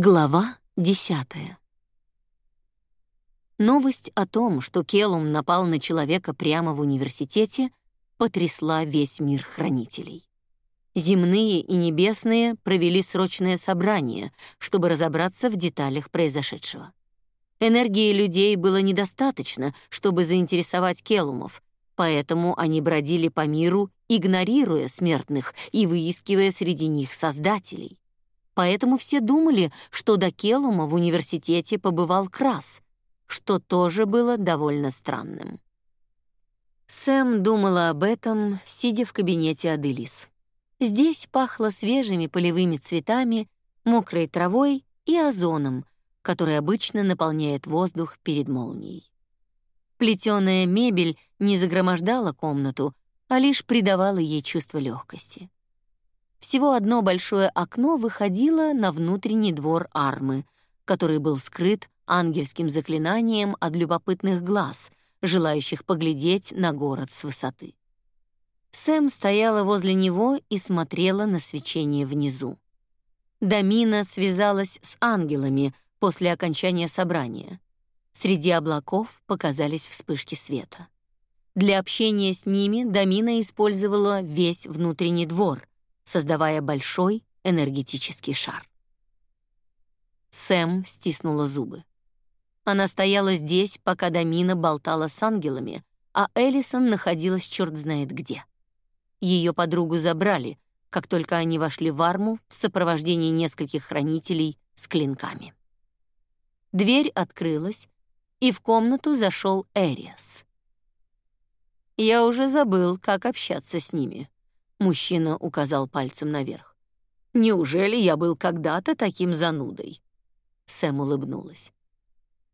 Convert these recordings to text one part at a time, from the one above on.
Глава десятая. Новость о том, что Келум напал на человека прямо в университете, потрясла весь мир хранителей. Земные и небесные провели срочное собрание, чтобы разобраться в деталях произошедшего. Энергии людей было недостаточно, чтобы заинтересовать Келумов, поэтому они бродили по миру, игнорируя смертных и выискивая среди них создателей. Поэтому все думали, что до Келума в университете побывал Крас, что тоже было довольно странным. Сэм думала об этом, сидя в кабинете Аделис. Здесь пахло свежими полевыми цветами, мокрой травой и озоном, который обычно наполняет воздух перед молнией. Плетеная мебель не загромождала комнату, а лишь придавала ей чувство легкости. Всего одно большое окно выходило на внутренний двор армы, который был скрыт ангельским заклинанием от любопытных глаз, желающих поглядеть на город с высоты. Сэм стояла возле него и смотрела на свечение внизу. Дамина связалась с ангелами после окончания собрания. Среди облаков показались вспышки света. Для общения с ними Дамина использовала весь внутренний двор, создавая большой энергетический шар. Сэм стиснула зубы. Она стояла здесь, пока Дамина болтала с ангелами, а Эллисон находилась черт знает где. Ее подругу забрали, как только они вошли в арму в сопровождении нескольких хранителей с клинками. Дверь открылась, и в комнату зашел Эриас. Я уже забыл, как общаться с ними, Мужчина указал пальцем наверх. Неужели я был когда-то таким занудой? Сэм улыбнулась.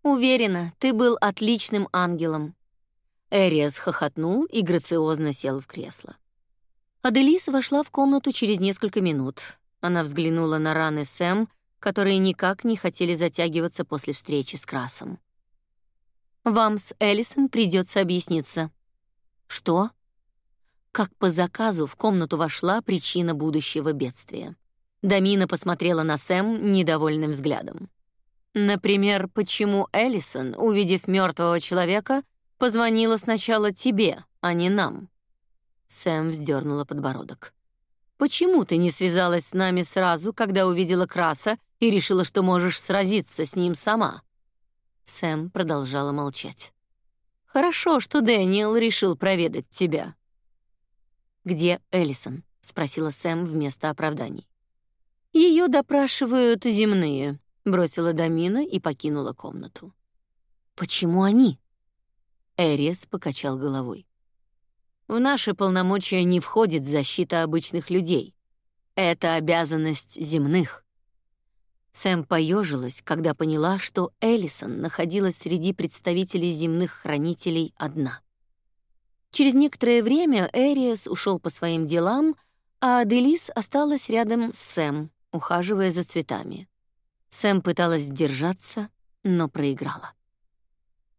Уверена, ты был отличным ангелом. Эриас хохотнул и грациозно сел в кресло. Аделис вошла в комнату через несколько минут. Она взглянула на раны Сэм, которые никак не хотели затягиваться после встречи с Красом. Вам с Эллисон придется объясниться. Что? Как по заказу в комнату вошла причина будущего бедствия. Дамина посмотрела на Сэм недовольным взглядом. Например, почему Эллисон, увидев мертвого человека, позвонила сначала тебе, а не нам? Сэм вздернула подбородок. Почему ты не связалась с нами сразу, когда увидела Краса и решила, что можешь сразиться с ним сама? Сэм продолжала молчать. Хорошо, что Дэниел решил проведать тебя. «Где Эллисон?» — спросила Сэм вместо оправданий. Ее допрашивают земные», — бросила Дамина и покинула комнату. «Почему они?» Эрис покачал головой. «В наши полномочия не входит защита обычных людей. Это обязанность земных». Сэм поежилась, когда поняла, что Эллисон находилась среди представителей земных хранителей одна. Через некоторое время Эриас ушел по своим делам, а Аделис осталась рядом с Сэм, ухаживая за цветами. Сэм пыталась сдержаться, но проиграла.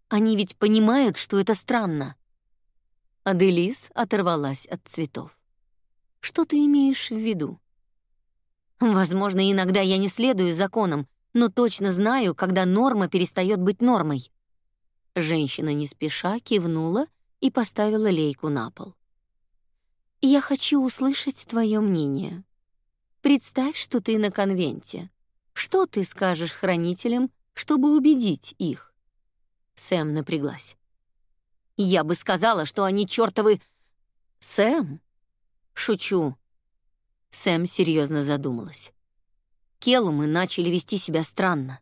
Они ведь понимают, что это странно. Аделис оторвалась от цветов. Что ты имеешь в виду? Возможно, иногда я не следую законам, но точно знаю, когда норма перестает быть нормой. Женщина не спеша кивнула и поставила лейку на пол. «Я хочу услышать твое мнение. Представь, что ты на конвенте. Что ты скажешь хранителям, чтобы убедить их?» Сэм напряглась. «Я бы сказала, что они чертовы...» «Сэм?» «Шучу». Сэм серьезно задумалась. Келумы начали вести себя странно.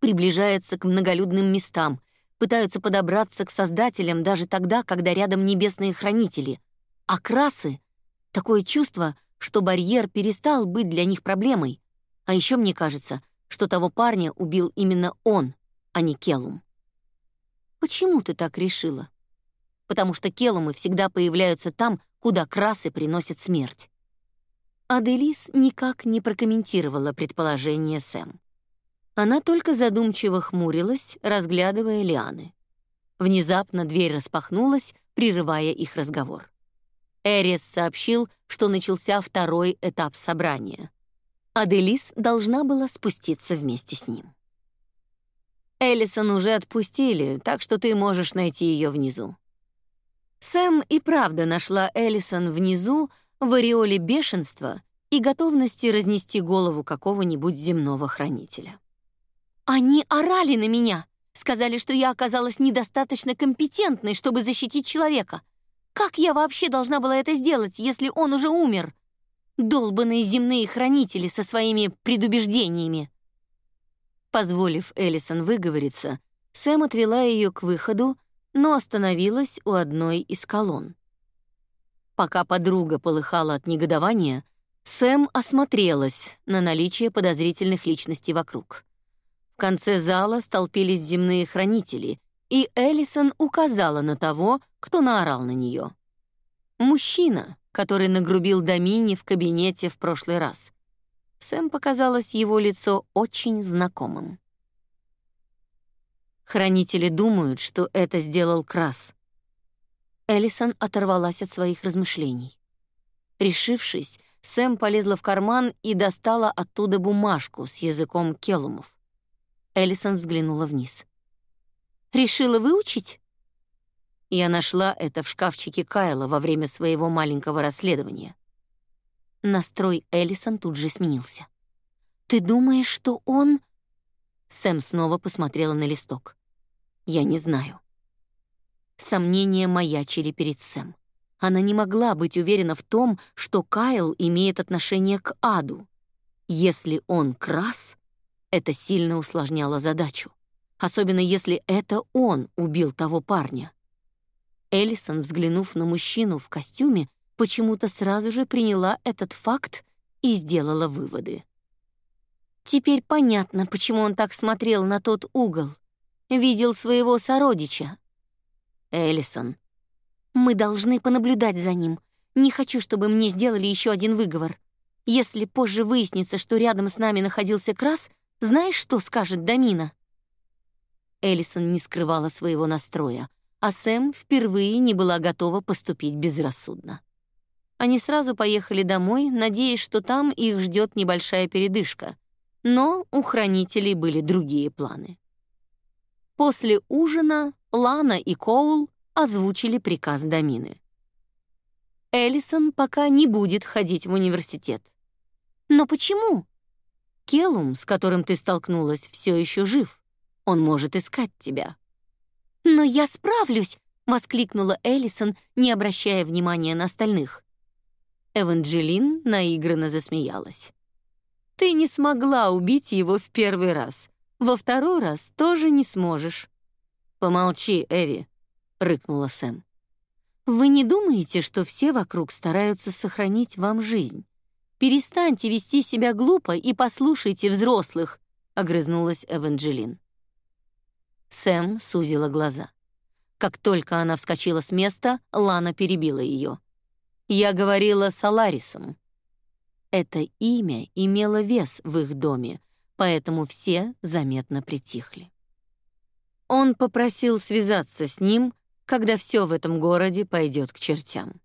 Приближается к многолюдным местам, пытаются подобраться к создателям даже тогда, когда рядом небесные хранители. А красы — такое чувство, что барьер перестал быть для них проблемой. А еще мне кажется, что того парня убил именно он, а не Келум. Почему ты так решила? Потому что Келумы всегда появляются там, куда красы приносят смерть. Аделис никак не прокомментировала предположение Сэм. Она только задумчиво хмурилась, разглядывая лианы. Внезапно дверь распахнулась, прерывая их разговор. Эрис сообщил, что начался второй этап собрания. Аделис должна была спуститься вместе с ним. Эллисон уже отпустили, так что ты можешь найти ее внизу. Сэм и правда нашла Эллисон внизу в ореоле бешенства и готовности разнести голову какого-нибудь земного хранителя. «Они орали на меня!» Сказали, что я оказалась недостаточно компетентной, чтобы защитить человека. Как я вообще должна была это сделать, если он уже умер? Долбаные земные хранители со своими предубеждениями. Позволив Эллисон выговориться, Сэм отвела ее к выходу, но остановилась у одной из колонн. Пока подруга полыхала от негодования, Сэм осмотрелась на наличие подозрительных личностей вокруг. Конце зала столпились земные хранители, и Эллисон указала на того, кто наорал на нее. Мужчина, который нагрубил Домини в кабинете в прошлый раз. Сэм показалось его лицо очень знакомым. Хранители думают, что это сделал Крас. Эллисон оторвалась от своих размышлений. Решившись, Сэм полезла в карман и достала оттуда бумажку с языком келумов. Эллисон взглянула вниз. «Решила выучить?» Я нашла это в шкафчике Кайла во время своего маленького расследования. Настрой Эллисон тут же сменился. «Ты думаешь, что он...» Сэм снова посмотрела на листок. «Я не знаю». Сомнения маячили перед Сэм. Она не могла быть уверена в том, что Кайл имеет отношение к аду. Если он крас, это сильно усложняло задачу, особенно если это он убил того парня. Эллисон, взглянув на мужчину в костюме, почему-то сразу же приняла этот факт и сделала выводы. Теперь понятно, почему он так смотрел на тот угол. Видел своего сородича. Эллисон. Мы должны понаблюдать за ним. Не хочу, чтобы мне сделали еще один выговор. Если позже выяснится, что рядом с нами находился Крас, знаешь, что скажет Дамина?» Эллисон не скрывала своего настроя, а Сэм впервые не была готова поступить безрассудно. Они сразу поехали домой, надеясь, что там их ждет небольшая передышка, но у хранителей были другие планы. После ужина Лана и Коул озвучили приказ Дамины. Эллисон пока не будет ходить в университет. Но почему? Келум, с которым ты столкнулась, все еще жив. Он может искать тебя». «Но я справлюсь!» — воскликнула Эллисон, не обращая внимания на остальных. Эванджелин наигранно засмеялась. «Ты не смогла убить его в первый раз. Во второй раз тоже не сможешь». «Помолчи, Эви», — рыкнула Сэм. «Вы не думаете, что все вокруг стараются сохранить вам жизнь? Перестаньте вести себя глупо и послушайте взрослых, огрызнулась Эванджелин. Сэм сузила глаза. Как только она вскочила с места, Лана перебила ее. Я говорила с Аларисом. Это имя имело вес в их доме, поэтому все заметно притихли. Он попросил связаться с ним, когда все в этом городе пойдет к чертям.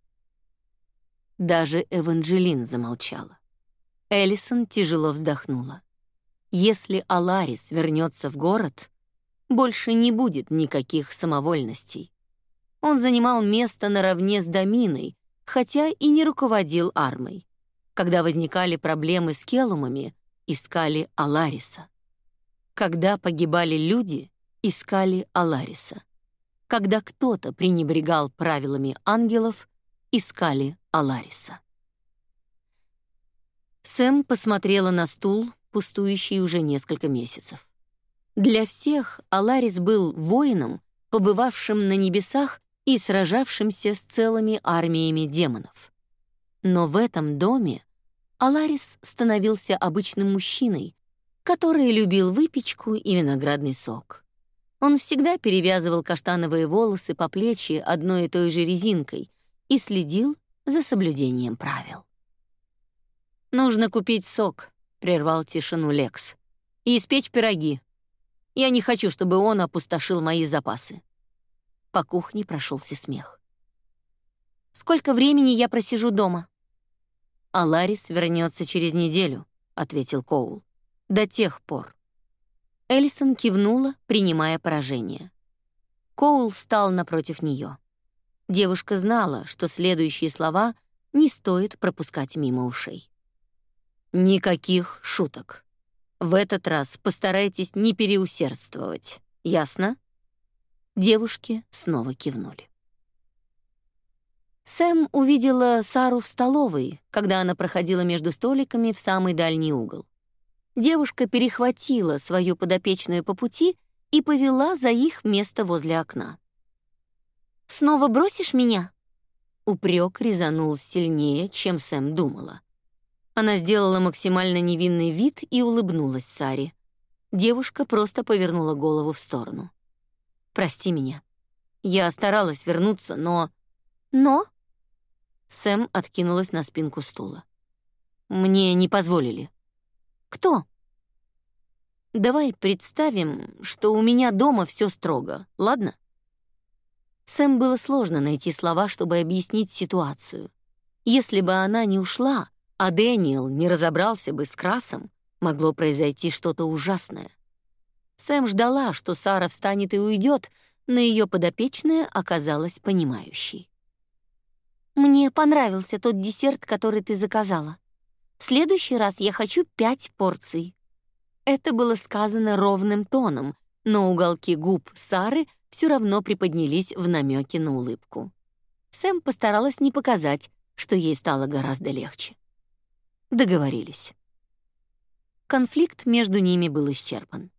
Даже Эванжелин замолчала. Эллисон тяжело вздохнула. Если Аларис вернется в город, больше не будет никаких самовольностей. Он занимал место наравне с Доминой, хотя и не руководил армой. Когда возникали проблемы с келумами, искали Алариса. Когда погибали люди, искали Алариса. Когда кто-то пренебрегал правилами ангелов, искали Алариса. Сэм посмотрела на стул, пустующий уже несколько месяцев. Для всех Аларис был воином, побывавшим на небесах и сражавшимся с целыми армиями демонов. Но в этом доме Аларис становился обычным мужчиной, который любил выпечку и виноградный сок. Он всегда перевязывал каштановые волосы по плечи одной и той же резинкой и следил за соблюдением правил. «Нужно купить сок», — прервал тишину Лекс, «и испечь пироги. Я не хочу, чтобы он опустошил мои запасы». По кухне прошелся смех. «Сколько времени я просижу дома?» «А Ларис вернется через неделю», — ответил Коул. «До тех пор». Эллисон кивнула, принимая поражение. Коул встал напротив нее. Девушка знала, что следующие слова не стоит пропускать мимо ушей. «Никаких шуток. В этот раз постарайтесь не переусердствовать. Ясно?» Девушки снова кивнули. Сэм увидела Сару в столовой, когда она проходила между столиками в самый дальний угол. Девушка перехватила свою подопечную по пути и повела за их место возле окна. «Снова бросишь меня?» Упрек резанул сильнее, чем Сэм думала. Она сделала максимально невинный вид и улыбнулась Саре. Девушка просто повернула голову в сторону. «Прости меня. Я старалась вернуться, но...» «Но?» Сэм откинулась на спинку стула. «Мне не позволили». «Кто?» «Давай представим, что у меня дома все строго, ладно?» Сэм было сложно найти слова, чтобы объяснить ситуацию. Если бы она не ушла, а Дэниел не разобрался бы с Красом, могло произойти что-то ужасное. Сэм ждала, что Сара встанет и уйдет, но ее подопечная оказалась понимающей. «Мне понравился тот десерт, который ты заказала. В следующий раз я хочу пять порций». Это было сказано ровным тоном, но уголки губ Сары все равно приподнялись в намеке на улыбку. Сэм постаралась не показать, что ей стало гораздо легче. Договорились. Конфликт между ними был исчерпан.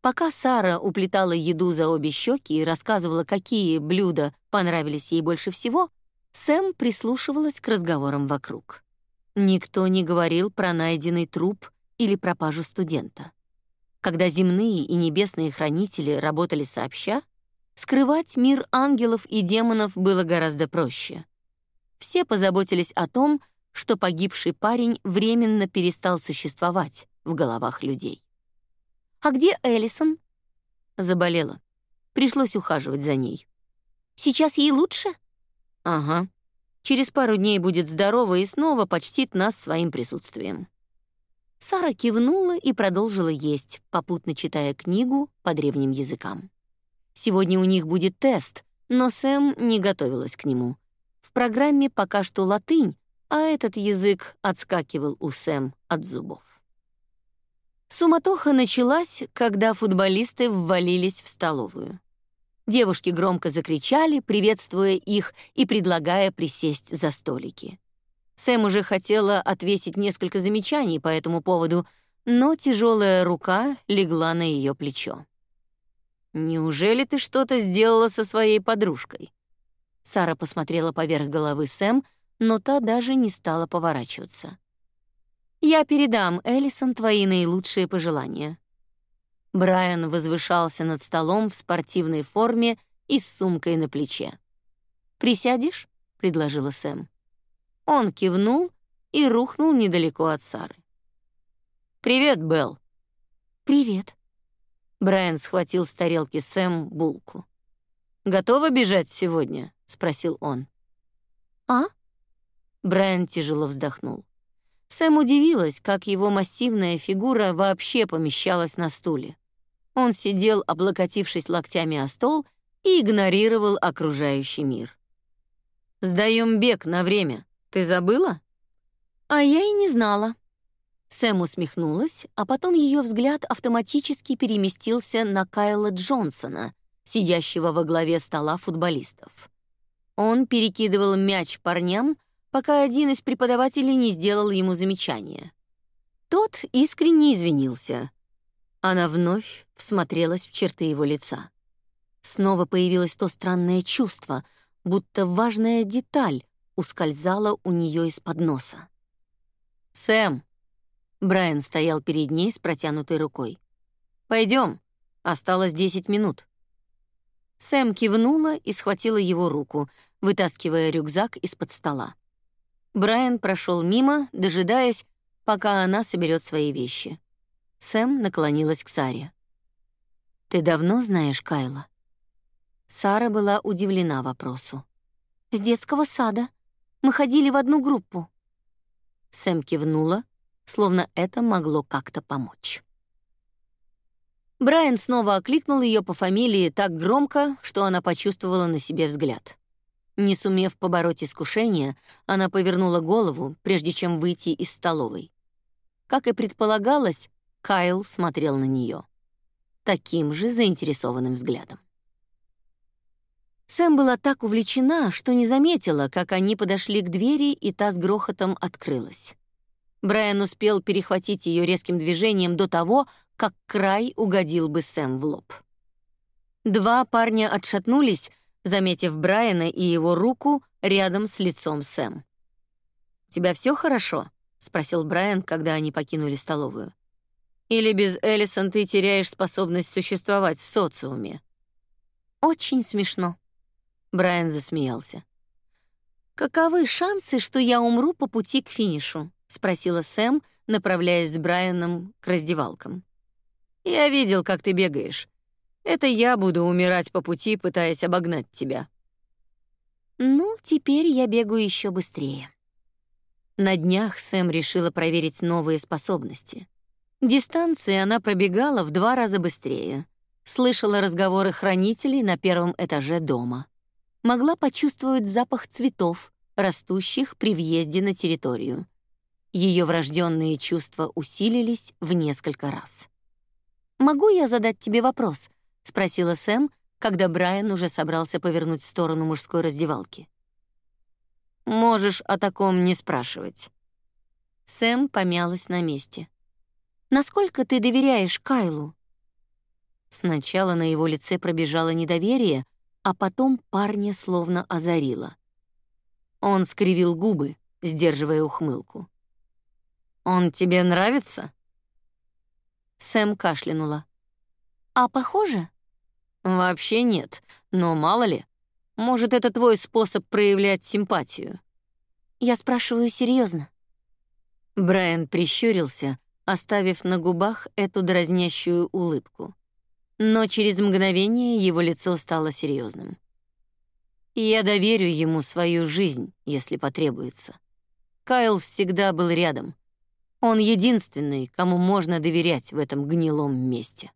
Пока Сара уплетала еду за обе щеки и рассказывала, какие блюда понравились ей больше всего, Сэм прислушивалась к разговорам вокруг. Никто не говорил про найденный труп или пропажу студента. Когда земные и небесные хранители работали сообща, скрывать мир ангелов и демонов было гораздо проще. Все позаботились о том, что погибший парень временно перестал существовать в головах людей. «А где Эллисон?» Заболела. Пришлось ухаживать за ней. «Сейчас ей лучше?» «Ага. Через пару дней будет здорова и снова почтит нас своим присутствием». Сара кивнула и продолжила есть, попутно читая книгу по древним языкам. Сегодня у них будет тест, но Сэм не готовилась к нему. В программе пока что латынь, а этот язык отскакивал у Сэм от зубов. Суматоха началась, когда футболисты ввалились в столовую. Девушки громко закричали, приветствуя их и предлагая присесть за столики. Сэм уже хотела отвесить несколько замечаний по этому поводу, но тяжелая рука легла на ее плечо. «Неужели ты что-то сделала со своей подружкой?» Сара посмотрела поверх головы Сэм, но та даже не стала поворачиваться. «Я передам Эллисон твои наилучшие пожелания». Брайан возвышался над столом в спортивной форме и с сумкой на плече. «Присядешь?» — предложила Сэм. Он кивнул и рухнул недалеко от Сары. «Привет, Белл». «Привет», Брайан схватил с тарелки Сэм булку. «Готова бежать сегодня?» — спросил он. «А?» Брайан тяжело вздохнул. Сэм удивилась, как его массивная фигура вообще помещалась на стуле. Он сидел, облокотившись локтями о стол, и игнорировал окружающий мир. «Сдаем бег на время. Ты забыла?» «А я и не знала», Сэм усмехнулась, а потом ее взгляд автоматически переместился на Кайла Джонсона, сидящего во главе стола футболистов. Он перекидывал мяч парням, пока один из преподавателей не сделал ему замечание. Тот искренне извинился. Она вновь всмотрелась в черты его лица. Снова появилось то странное чувство, будто важная деталь ускользала у нее из-под носа. «Сэм», Брайан стоял перед ней с протянутой рукой. Пойдем, осталось десять минут. Сэм кивнула и схватила его руку, вытаскивая рюкзак из-под стола. Брайан прошел мимо, дожидаясь, пока она соберет свои вещи. Сэм наклонилась к Саре. «Ты давно знаешь Кайла?» Сара была удивлена вопросу. «С детского сада. Мы ходили в одну группу». Сэм кивнула, словно это могло как-то помочь. Брайан снова окликнул ее по фамилии так громко, что она почувствовала на себе взгляд. Не сумев побороть искушение, она повернула голову, прежде чем выйти из столовой. Как и предполагалось, Кайл смотрел на нее таким же заинтересованным взглядом. Сэм была так увлечена, что не заметила, как они подошли к двери, и та с грохотом открылась. Брайан успел перехватить ее резким движением до того, как край угодил бы Сэм в лоб. Два парня отшатнулись, заметив Брайана и его руку рядом с лицом Сэм. «У тебя все хорошо?» — спросил Брайан, когда они покинули столовую. «Или без Эллисон ты теряешь способность существовать в социуме?» «Очень смешно», — Брайан засмеялся. «Каковы шансы, что я умру по пути к финишу?» — спросила Сэм, направляясь с Брайаном к раздевалкам. Я видел, как ты бегаешь. Это я буду умирать по пути, пытаясь обогнать тебя. Ну, теперь я бегаю еще быстрее. На днях Сэм решила проверить новые способности. Дистанции она пробегала в два раза быстрее. Слышала разговоры хранителей на первом этаже дома. Могла почувствовать запах цветов, растущих при въезде на территорию. Ее врожденные чувства усилились в несколько раз. «Могу я задать тебе вопрос?» — спросила Сэм, когда Брайан уже собрался повернуть в сторону мужской раздевалки. «Можешь о таком не спрашивать». Сэм помялась на месте. «Насколько ты доверяешь Кайлу?» Сначала на его лице пробежало недоверие, а потом парня словно озарило. Он скривил губы, сдерживая ухмылку. «Он тебе нравится?» Сэм кашлянула. «А похоже?» «Вообще нет, но мало ли. Может, это твой способ проявлять симпатию?» «Я спрашиваю серьезно. Брайан прищурился, оставив на губах эту дразнящую улыбку. Но через мгновение его лицо стало серьезным. «Я доверю ему свою жизнь, если потребуется. Кайл всегда был рядом, он единственный, кому можно доверять в этом гнилом месте.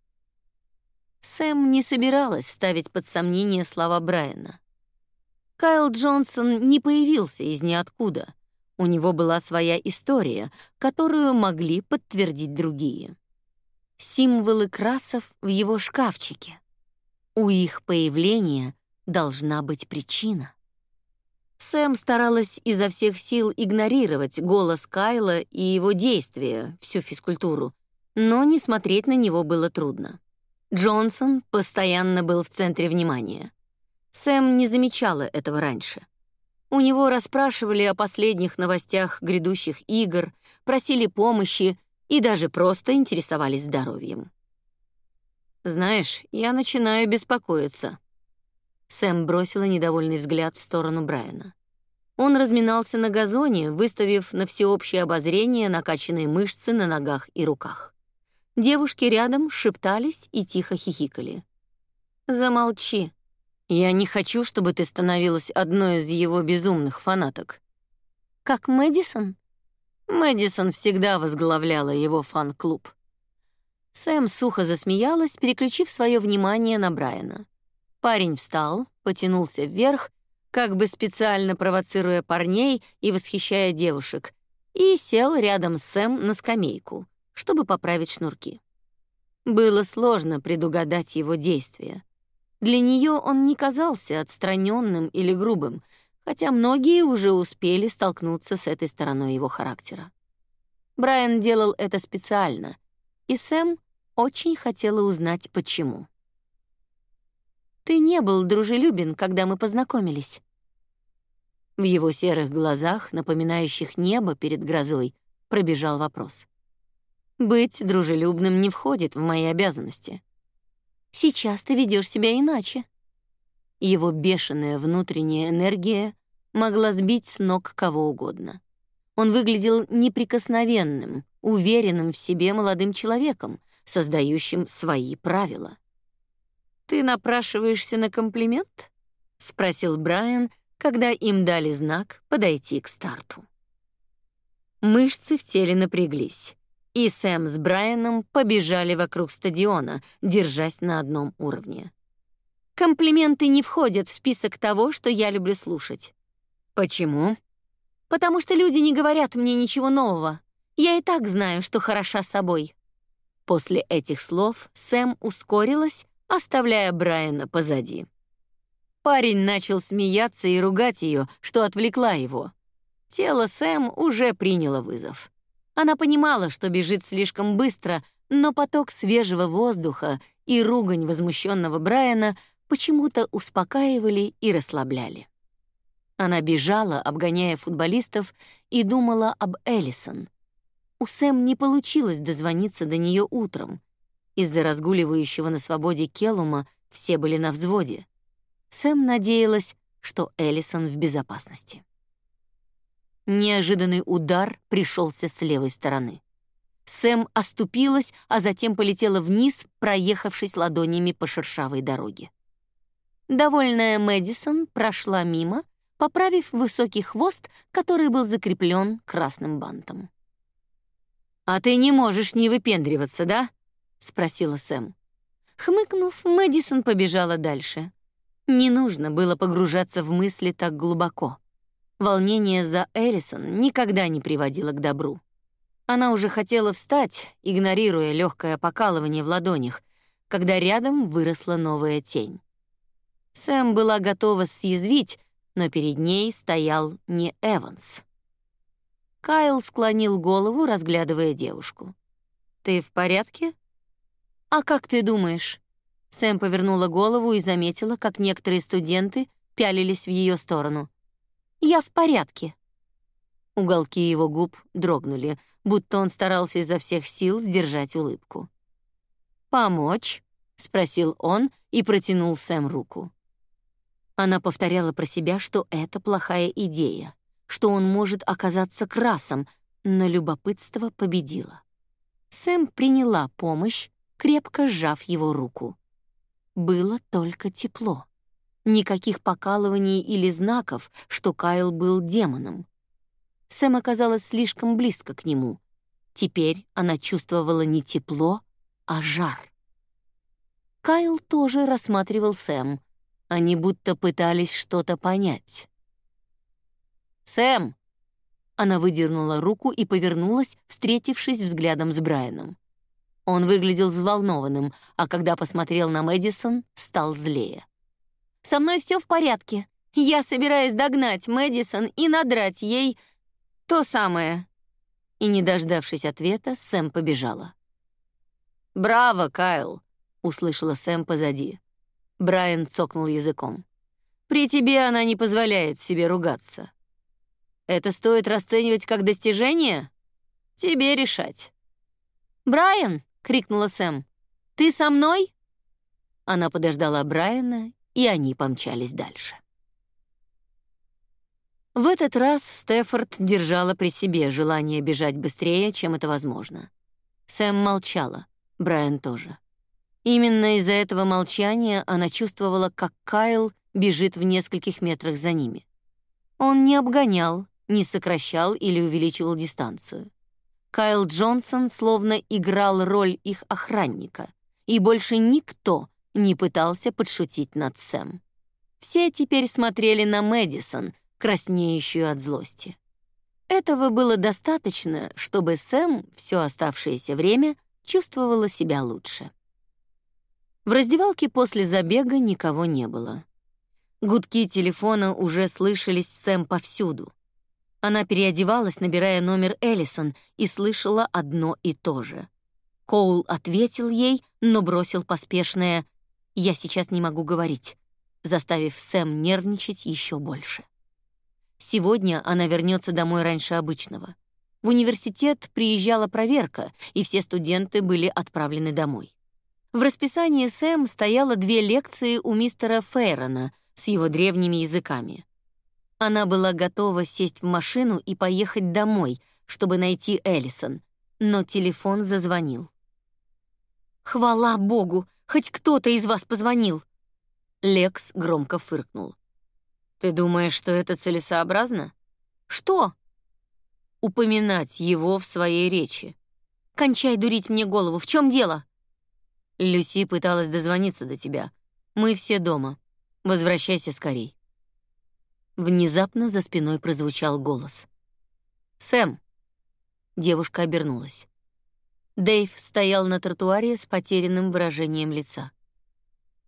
Сэм не собиралась ставить под сомнение слова Брайана. Кайл Джонсон не появился из ниоткуда. У него была своя история, которую могли подтвердить другие. Символы красов в его шкафчике. У их появления должна быть причина. Сэм старалась изо всех сил игнорировать голос Кайла и его действия, всю физкультуру, но не смотреть на него было трудно. Джонсон постоянно был в центре внимания. Сэм не замечала этого раньше. У него расспрашивали о последних новостях грядущих игр, просили помощи и даже просто интересовались здоровьем. «Знаешь, я начинаю беспокоиться», Сэм бросила недовольный взгляд в сторону Брайана. Он разминался на газоне, выставив на всеобщее обозрение накачанные мышцы на ногах и руках. Девушки рядом шептались и тихо хихикали. «Замолчи. Я не хочу, чтобы ты становилась одной из его безумных фанаток». «Как Мэдисон?» Мэдисон всегда возглавляла его фан-клуб. Сэм сухо засмеялась, переключив свое внимание на Брайана. Парень встал, потянулся вверх, как бы специально провоцируя парней и восхищая девушек, и сел рядом с Сэм на скамейку, чтобы поправить шнурки. Было сложно предугадать его действия. Для нее он не казался отстраненным или грубым, хотя многие уже успели столкнуться с этой стороной его характера. Брайан делал это специально, и Сэм очень хотела узнать, почему. Ты не был дружелюбен, когда мы познакомились. В его серых глазах, напоминающих небо перед грозой, пробежал вопрос. Быть дружелюбным не входит в мои обязанности. Сейчас ты ведешь себя иначе. Его бешеная внутренняя энергия могла сбить с ног кого угодно. Он выглядел неприкосновенным, уверенным в себе молодым человеком, создающим свои правила. «Ты напрашиваешься на комплимент?» — спросил Брайан, когда им дали знак подойти к старту. Мышцы в теле напряглись, и Сэм с Брайаном побежали вокруг стадиона, держась на одном уровне. Комплименты не входят в список того, что я люблю слушать. Почему? Потому что люди не говорят мне ничего нового. Я и так знаю, что хороша собой. После этих слов Сэм ускорилась, оставляя Брайана позади. Парень начал смеяться и ругать ее, что отвлекла его. Тело Сэм уже приняло вызов. Она понимала, что бежит слишком быстро, но поток свежего воздуха и ругань возмущенного Брайана почему-то успокаивали и расслабляли. Она бежала, обгоняя футболистов, и думала об Эллисон. У Сэм не получилось дозвониться до нее утром. Из-за разгуливающего на свободе Келума все были на взводе. Сэм надеялась, что Эллисон в безопасности. Неожиданный удар пришелся с левой стороны. Сэм оступилась, а затем полетела вниз, проехавшись ладонями по шершавой дороге. Довольная Мэдисон прошла мимо, поправив высокий хвост, который был закреплен красным бантом. «А ты не можешь не выпендриваться, да?» — спросила Сэм. Хмыкнув, Мэдисон побежала дальше. Не нужно было погружаться в мысли так глубоко. Волнение за Эллисон никогда не приводило к добру. Она уже хотела встать, игнорируя легкое покалывание в ладонях, когда рядом выросла новая тень. Сэм была готова съязвить, но перед ней стоял не Эванс. Кайл склонил голову, разглядывая девушку. «Ты в порядке?» «А как ты думаешь?» Сэм повернула голову и заметила, как некоторые студенты пялились в ее сторону. «Я в порядке». Уголки его губ дрогнули, будто он старался изо всех сил сдержать улыбку. «Помочь?» — спросил он и протянул Сэм руку. Она повторяла про себя, что это плохая идея что он может оказаться красом, но любопытство победило. Сэм приняла помощь, крепко сжав его руку. Было только тепло. Никаких покалываний или знаков, что Кайл был демоном. Сэм оказалась слишком близко к нему. Теперь она чувствовала не тепло, а жар. Кайл тоже рассматривал Сэм. Они будто пытались что-то понять. «Сэм!» Она выдернула руку и повернулась, встретившись взглядом с Брайаном. Он выглядел взволнованным, а когда посмотрел на Мэдисон, стал злее. «Со мной все в порядке. Я собираюсь догнать Мэдисон и надрать ей то самое». И, не дождавшись ответа, Сэм побежала. «Браво, Кайл!» — услышала Сэм позади. Брайан цокнул языком. «При тебе она не позволяет себе ругаться». Это стоит расценивать как достижение? Тебе решать. «Брайан!» — крикнула Сэм. «Ты со мной?» Она подождала Брайана, и они помчались дальше. В этот раз Стефорд держала при себе желание бежать быстрее, чем это возможно. Сэм молчала, Брайан тоже. Именно из-за этого молчания она чувствовала, как Кайл бежит в нескольких метрах за ними. Он не обгонял, не сокращал или увеличивал дистанцию. Кайл Джонсон словно играл роль их охранника, и больше никто не пытался подшутить над Сэм. Все теперь смотрели на Мэдисон, краснеющую от злости. Этого было достаточно, чтобы Сэм все оставшееся время чувствовала себя лучше. В раздевалке после забега никого не было. Гудки телефона уже слышались Сэм повсюду. Она переодевалась, набирая номер Эллисон, и слышала одно и то же. Коул ответил ей, но бросил поспешное «Я сейчас не могу говорить», заставив Сэм нервничать еще больше. Сегодня она вернется домой раньше обычного. В университет приезжала проверка, и все студенты были отправлены домой. В расписании Сэм стояло две лекции у мистера Фейрона с его древними языками. Она была готова сесть в машину и поехать домой, чтобы найти Эллисон, но телефон зазвонил. «Хвала Богу, хоть кто-то из вас позвонил!» Лекс громко фыркнул. «Ты думаешь, что это целесообразно?» «Что?» упоминать его в своей речи. Кончай дурить мне голову. В чем дело? Люси пыталась дозвониться до тебя. Мы все дома. Возвращайся скорей. Внезапно за спиной прозвучал голос. Сэм. Девушка обернулась. Дэйв стоял на тротуаре с потерянным выражением лица.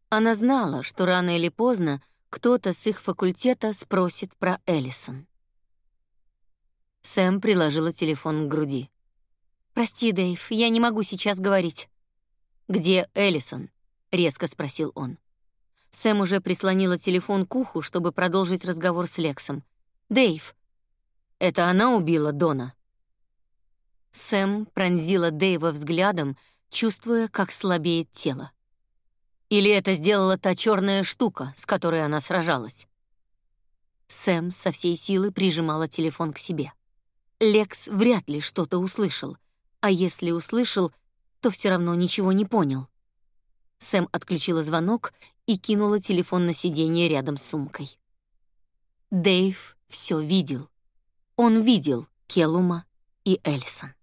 Она знала, что рано или поздно кто-то с их факультета спросит про Эллисон. Сэм приложила телефон к груди. «Прости, Дэйв, я не могу сейчас говорить». «Где Эллисон?» — резко спросил он. Сэм уже прислонила телефон к уху, чтобы продолжить разговор с Лексом. «Дэйв, это она убила Дона?» Сэм пронзила Дэйва взглядом, чувствуя, как слабеет тело. Или это сделала та черная штука, с которой она сражалась? Сэм со всей силы прижимала телефон к себе. Лекс вряд ли что-то услышал, а если услышал, то все равно ничего не понял. Сэм отключила звонок и кинула телефон на сиденье рядом с сумкой. Дэйв все видел. Он видел Келума и Эллисон.